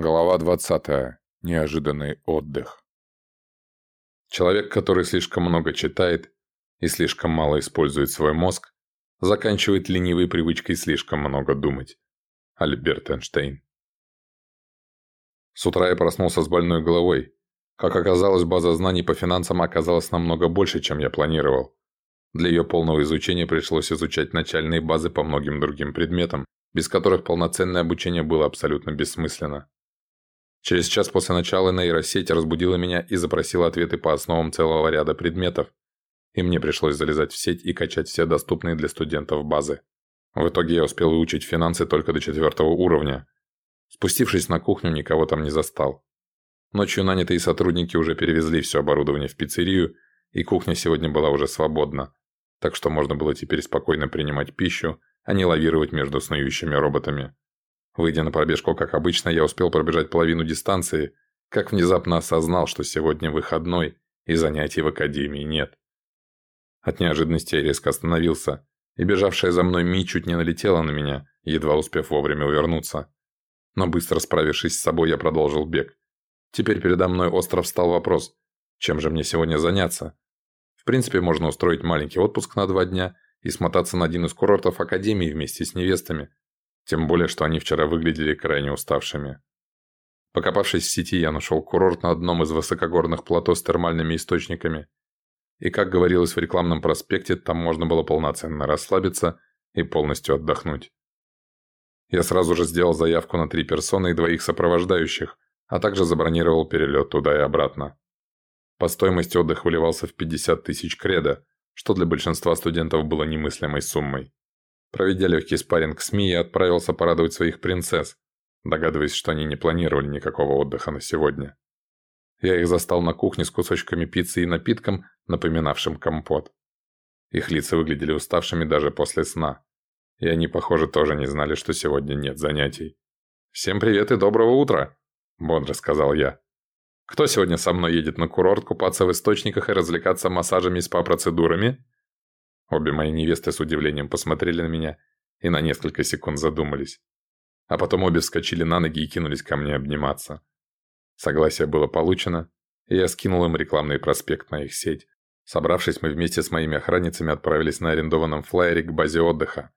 Глава 20. Неожиданный отдых. Человек, который слишком много читает и слишком мало использует свой мозг, заканчивает ленивой привычкой слишком много думать. Альберт Эйнштейн. С утра я проснулся с больной головой. Как оказалось, база знаний по финансам оказалась намного больше, чем я планировал. Для ее полного изучения пришлось изучать начальные базы по многим другим предметам, без которых полноценное обучение было абсолютно бессмысленно. Через час после начала нейросеть разбудила меня и запросила ответы по основам целого ряда предметов. И мне пришлось залезать в сеть и качать все доступные для студентов базы. В итоге я успел выучить финансы только до четвертого уровня. Спустившись на кухню, никого там не застал. Ночью нанятые сотрудники уже перевезли все оборудование в пиццерию, и кухня сегодня была уже свободна. Так что можно было теперь спокойно принимать пищу, а не лавировать между снующими роботами. Выйдя на пробежку, как обычно, я успел пробежать половину дистанции, как внезапно осознал, что сегодня выходной, и занятий в академии нет. От неожиданности я резко остановился, и бежавшая за мной Ми чуть не налетела на меня, едва успев вовремя увернуться. Но быстро справившись с собой, я продолжил бег. Теперь передо мной остро встал вопрос, чем же мне сегодня заняться? В принципе, можно устроить маленький отпуск на два дня и смотаться на один из курортов Академии вместе с невестами, тем более, что они вчера выглядели крайне уставшими. Покопавшись в сети, я нашел курорт на одном из высокогорных плато с термальными источниками. И, как говорилось в рекламном проспекте, там можно было полноценно расслабиться и полностью отдохнуть. Я сразу же сделал заявку на три персоны и двоих сопровождающих, а также забронировал перелет туда и обратно. По стоимости отдых выливался в 50 тысяч кредо, что для большинства студентов было немыслимой суммой. Проведя легкий спарринг с Ми, я отправился порадовать своих принцесс, догадываясь, что они не планировали никакого отдыха на сегодня. Я их застал на кухне с кусочками пиццы и напитком, напоминавшим компот. Их лица выглядели уставшими даже после сна. И они, похоже, тоже не знали, что сегодня нет занятий. «Всем привет и доброго утра!» – бодро сказал я. «Кто сегодня со мной едет на курорт купаться в источниках и развлекаться массажами и спа-процедурами?» Обе мои невесты с удивлением посмотрели на меня и на несколько секунд задумались. А потом обе вскочили на ноги и кинулись ко мне обниматься. Согласие было получено, и я скинул им рекламный проспект на их сеть. Собравшись, мы вместе с моими охранницами отправились на арендованном флайере к базе отдыха.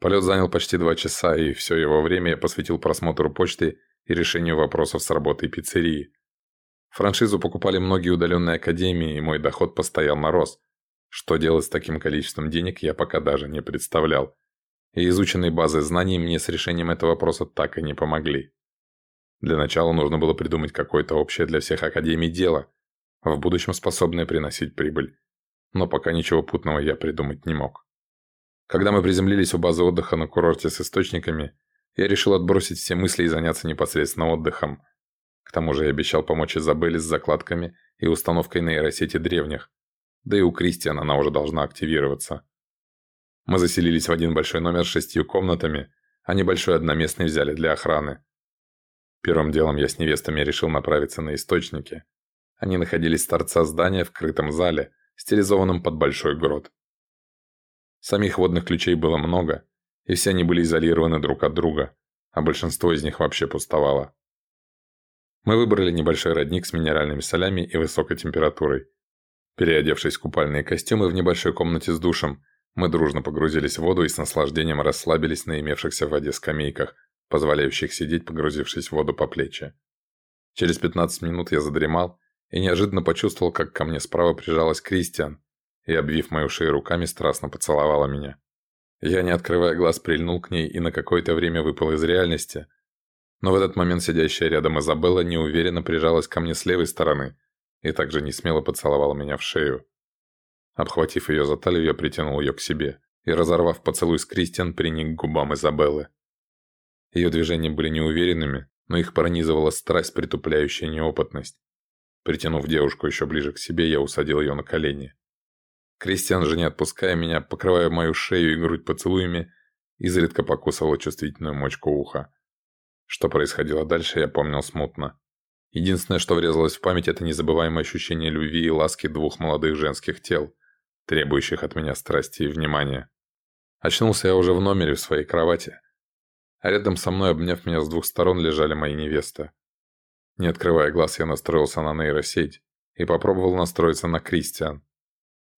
Полет занял почти два часа, и все его время я посвятил просмотру почты и решению вопросов с работой пиццерии. Франшизу покупали многие удаленные академии, и мой доход постоянно рос – что делать с таким количеством денег, я пока даже не представлял. И изученные базы знаний мне с решением этого вопроса так и не помогли. Для начала нужно было придумать какое-то общее для всех академий дело, в будущем способное приносить прибыль. Но пока ничего путного я придумать не мог. Когда мы приземлились у базы отдыха на курорте с источниками, я решил отбросить все мысли и заняться непосредственно отдыхом. К тому же я обещал помочь Изабелле с закладками и установкой нейросети древних, да и у Кристиан она уже должна активироваться. Мы заселились в один большой номер с шестью комнатами, а небольшой одноместный взяли для охраны. Первым делом я с невестами решил направиться на источники. Они находились с торца здания в крытом зале, стилизованном под большой грот. Самих водных ключей было много, и все они были изолированы друг от друга, а большинство из них вообще пустовало. Мы выбрали небольшой родник с минеральными солями и высокой температурой, Переодевшись в купальные костюмы в небольшой комнате с душем, мы дружно погрузились в воду и с наслаждением расслабились на имевшихся в воде скамейках, позволяющих сидеть, погрузившись в воду по плечи. Через 15 минут я задремал и неожиданно почувствовал, как ко мне справа прижалась Кристиан и, обвив мою шею руками, страстно поцеловала меня. Я, не открывая глаз, прильнул к ней и на какое-то время выпал из реальности. Но в этот момент сидящая рядом Изабелла неуверенно прижалась ко мне с левой стороны – и также не смело поцеловал меня в шею. Обхватив ее за талию, я притянул ее к себе и, разорвав поцелуй с Кристиан, приник к губам Изабеллы. Ее движения были неуверенными, но их пронизывала страсть, притупляющая неопытность. Притянув девушку еще ближе к себе, я усадил ее на колени. Кристиан же, не отпуская меня, покрывая мою шею и грудь поцелуями, изредка покусывала чувствительную мочку уха. Что происходило дальше, я помнил смутно. Единственное, что врезалось в память, это незабываемое ощущение любви и ласки двух молодых женских тел, требующих от меня страсти и внимания. Очнулся я уже в номере в своей кровати. А рядом со мной, обняв меня с двух сторон, лежали мои невесты. Не открывая глаз, я настроился на нейросеть и попробовал настроиться на Кристиан.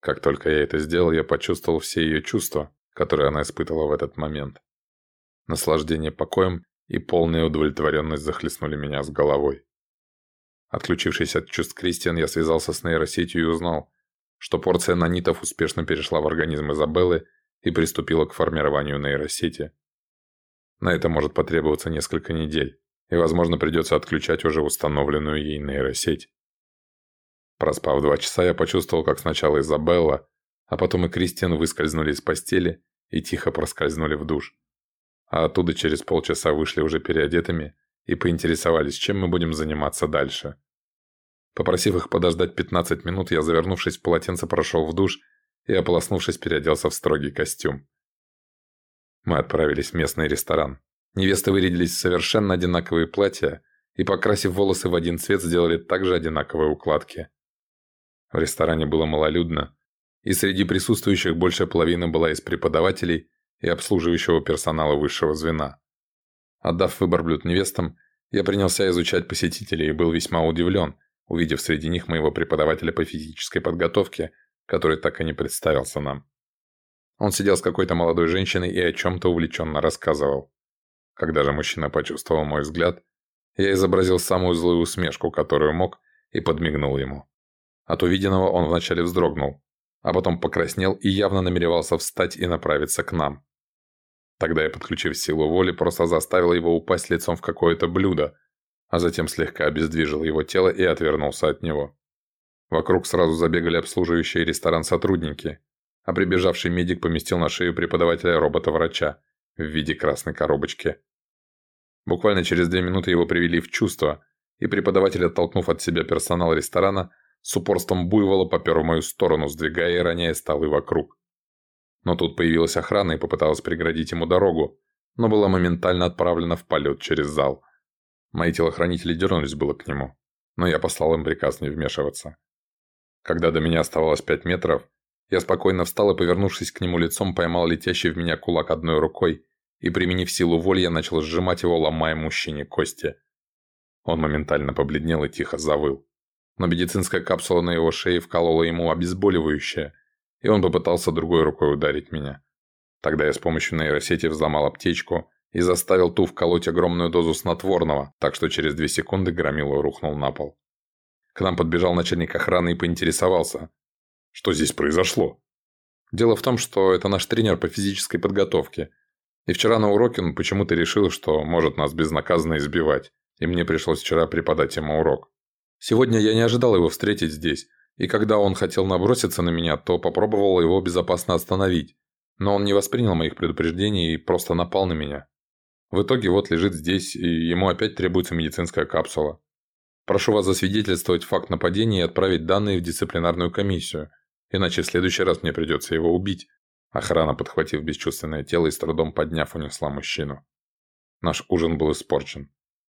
Как только я это сделал, я почувствовал все ее чувства, которые она испытывала в этот момент. Наслаждение покоем и полная удовлетворенность захлестнули меня с головой. Отключившись от чувств Кристиан, я связался с нейросетью и узнал, что порция нанитов успешно перешла в организм Изабеллы и приступила к формированию нейросети. На это может потребоваться несколько недель, и, возможно, придется отключать уже установленную ей нейросеть. Проспав два часа, я почувствовал, как сначала Изабелла, а потом и Кристиан выскользнули из постели и тихо проскользнули в душ. А оттуда через полчаса вышли уже переодетыми и поинтересовались, чем мы будем заниматься дальше. Попросив их подождать 15 минут, я, завернувшись в полотенце, прошел в душ и, ополоснувшись, переоделся в строгий костюм. Мы отправились в местный ресторан. Невесты вырядились в совершенно одинаковые платья и, покрасив волосы в один цвет, сделали также одинаковые укладки. В ресторане было малолюдно, и среди присутствующих большая половина была из преподавателей и обслуживающего персонала высшего звена. Отдав выбор блюд невестам, я принялся изучать посетителей и был весьма удивлен, увидев среди них моего преподавателя по физической подготовке, который так и не представился нам. Он сидел с какой-то молодой женщиной и о чем-то увлеченно рассказывал. Когда же мужчина почувствовал мой взгляд, я изобразил самую злую усмешку, которую мог, и подмигнул ему. От увиденного он вначале вздрогнул, а потом покраснел и явно намеревался встать и направиться к нам. Тогда я, подключив силу воли, просто заставил его упасть лицом в какое-то блюдо, а затем слегка обездвижил его тело и отвернулся от него. Вокруг сразу забегали обслуживающие ресторан сотрудники, а прибежавший медик поместил на шею преподавателя робота-врача в виде красной коробочки. Буквально через две минуты его привели в чувство, и преподаватель, оттолкнув от себя персонал ресторана, с упорством буйвола попер в мою сторону, сдвигая и роняя столы вокруг. Но тут появилась охрана и попыталась преградить ему дорогу, но была моментально отправлена в полет через зал – Мои телохранители дернулись было к нему, но я послал им приказ не вмешиваться. Когда до меня оставалось пять метров, я спокойно встал и, повернувшись к нему лицом, поймал летящий в меня кулак одной рукой и, применив силу воли, я начал сжимать его, ломая мужчине кости. Он моментально побледнел и тихо завыл. Но медицинская капсула на его шее вколола ему обезболивающее, и он попытался другой рукой ударить меня. Тогда я с помощью нейросети взломал аптечку и заставил ту вколоть огромную дозу снотворного, так что через две секунды Громила рухнул на пол. К нам подбежал начальник охраны и поинтересовался. Что здесь произошло? Дело в том, что это наш тренер по физической подготовке. И вчера на уроке он почему-то решил, что может нас безнаказанно избивать, и мне пришлось вчера преподать ему урок. Сегодня я не ожидал его встретить здесь, и когда он хотел наброситься на меня, то попробовал его безопасно остановить. Но он не воспринял моих предупреждений и просто напал на меня. В итоге вот лежит здесь, и ему опять требуется медицинская капсула. Прошу вас засвидетельствовать факт нападения и отправить данные в дисциплинарную комиссию, иначе в следующий раз мне придется его убить. Охрана, подхватив бесчувственное тело и с трудом подняв, унесла мужчину. Наш ужин был испорчен.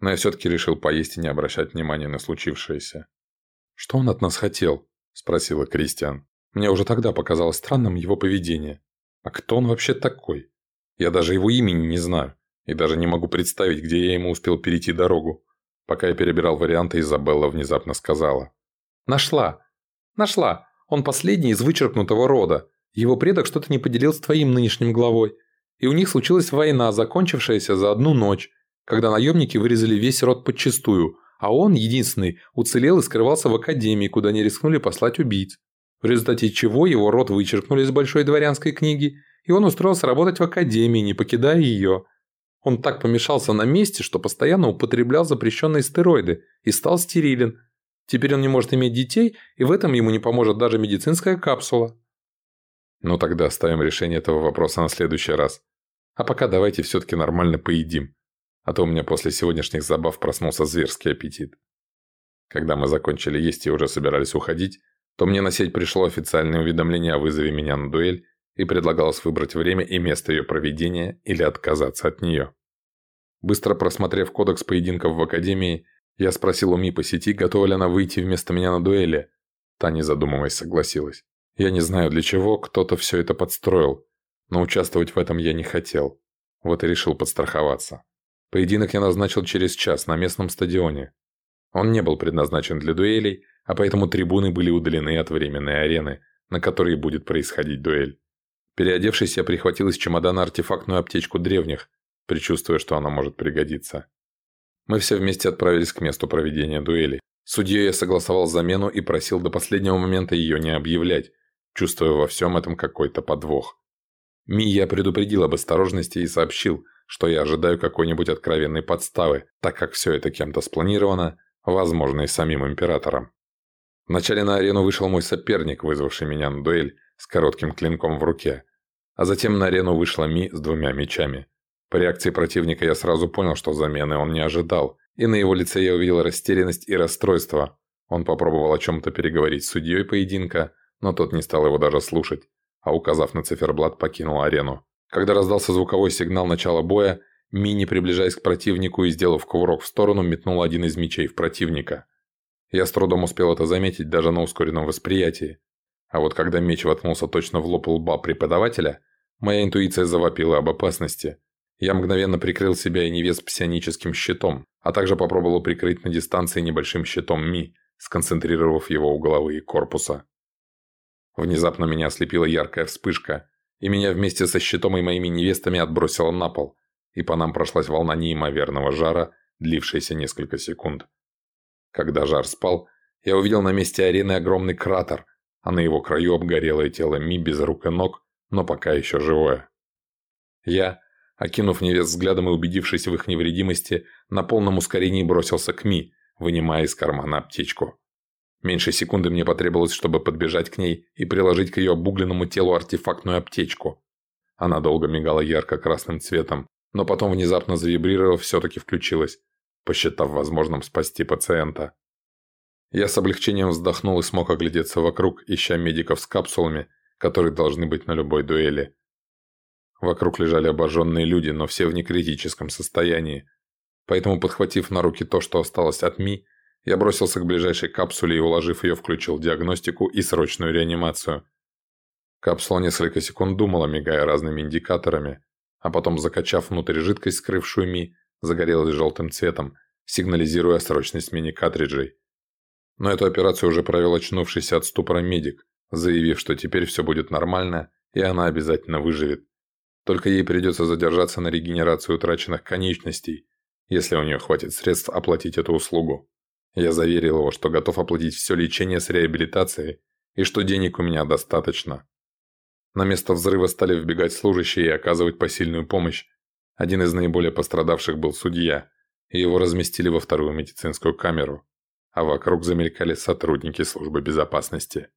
Но я все-таки решил поесть и не обращать внимания на случившееся. «Что он от нас хотел?» – спросила Кристиан. Мне уже тогда показалось странным его поведение. А кто он вообще такой? Я даже его имени не знаю. И даже не могу представить, где я ему успел перейти дорогу. Пока я перебирал варианты, Изабелла внезапно сказала. «Нашла! Нашла! Он последний из вычеркнутого рода. Его предок что-то не поделил с твоим нынешним главой. И у них случилась война, закончившаяся за одну ночь, когда наемники вырезали весь род подчистую, а он, единственный, уцелел и скрывался в академии, куда не рискнули послать убийц. В результате чего его род вычеркнули из большой дворянской книги, и он устроился работать в академии, не покидая ее – он так помешался на месте, что постоянно употреблял запрещенные стероиды и стал стерилен. Теперь он не может иметь детей, и в этом ему не поможет даже медицинская капсула. Ну тогда оставим решение этого вопроса на следующий раз. А пока давайте все-таки нормально поедим. А то у меня после сегодняшних забав проснулся зверский аппетит. Когда мы закончили есть и уже собирались уходить, то мне на сеть пришло официальное уведомление о вызове меня на дуэль и предлагалось выбрать время и место ее проведения или отказаться от нее. Быстро просмотрев кодекс поединков в Академии, я спросил у Ми по сети, готова ли она выйти вместо меня на дуэли. Та, не задумываясь, согласилась. Я не знаю для чего, кто-то все это подстроил, но участвовать в этом я не хотел. Вот и решил подстраховаться. Поединок я назначил через час на местном стадионе. Он не был предназначен для дуэлей, а поэтому трибуны были удалены от временной арены, на которой будет происходить дуэль. Переодевшись, я прихватил из чемодана артефактную аптечку древних, предчувствуя, что она может пригодиться. Мы все вместе отправились к месту проведения дуэли. Судьей я согласовал замену и просил до последнего момента ее не объявлять, чувствуя во всем этом какой-то подвох. Ми я предупредил об осторожности и сообщил, что я ожидаю какой-нибудь откровенной подставы, так как все это кем-то спланировано, возможно и самим императором. Вначале на арену вышел мой соперник, вызвавший меня на дуэль, с коротким клинком в руке. А затем на арену вышла Ми с двумя мечами. По реакции противника я сразу понял, что замены он не ожидал, и на его лице я увидел растерянность и расстройство. Он попробовал о чем-то переговорить с судьей поединка, но тот не стал его даже слушать, а указав на циферблат, покинул арену. Когда раздался звуковой сигнал начала боя, Ми, не приближаясь к противнику и сделав кувырок в сторону, метнул один из мечей в противника. Я с трудом успел это заметить даже на ускоренном восприятии. А вот когда меч воткнулся точно в лоб лба преподавателя, моя интуиция завопила об опасности. Я мгновенно прикрыл себя и невест псионическим щитом, а также попробовал прикрыть на дистанции небольшим щитом Ми, сконцентрировав его у головы и корпуса. Внезапно меня ослепила яркая вспышка, и меня вместе со щитом и моими невестами отбросило на пол, и по нам прошлась волна неимоверного жара, длившаяся несколько секунд. Когда жар спал, я увидел на месте арены огромный кратер, а на его краю обгорелое тело Ми без рук и ног, но пока еще живое. Я, окинув невест взглядом и убедившись в их невредимости, на полном ускорении бросился к Ми, вынимая из кармана аптечку. Меньше секунды мне потребовалось, чтобы подбежать к ней и приложить к ее обугленному телу артефактную аптечку. Она долго мигала ярко-красным цветом, но потом, внезапно завибрировав, все-таки включилась, посчитав возможным спасти пациента. Я с облегчением вздохнул и смог оглядеться вокруг, ища медиков с капсулами, которые должны быть на любой дуэли. Вокруг лежали обожженные люди, но все в некритическом состоянии. Поэтому, подхватив на руки то, что осталось от Ми, я бросился к ближайшей капсуле и, уложив ее, включил диагностику и срочную реанимацию. Капсула несколько секунд думала, мигая разными индикаторами, а потом, закачав внутрь жидкость, скрывшую Ми, загорелась желтым цветом, сигнализируя о срочной смене картриджей. Но эту операцию уже провел очнувшийся от ступора медик, заявив, что теперь все будет нормально, и она обязательно выживет. Только ей придется задержаться на регенерацию утраченных конечностей, если у нее хватит средств оплатить эту услугу. Я заверил его, что готов оплатить все лечение с реабилитацией и что денег у меня достаточно. На место взрыва стали вбегать служащие и оказывать посильную помощь. Один из наиболее пострадавших был судья, и его разместили во вторую медицинскую камеру, а вокруг замелькали сотрудники службы безопасности.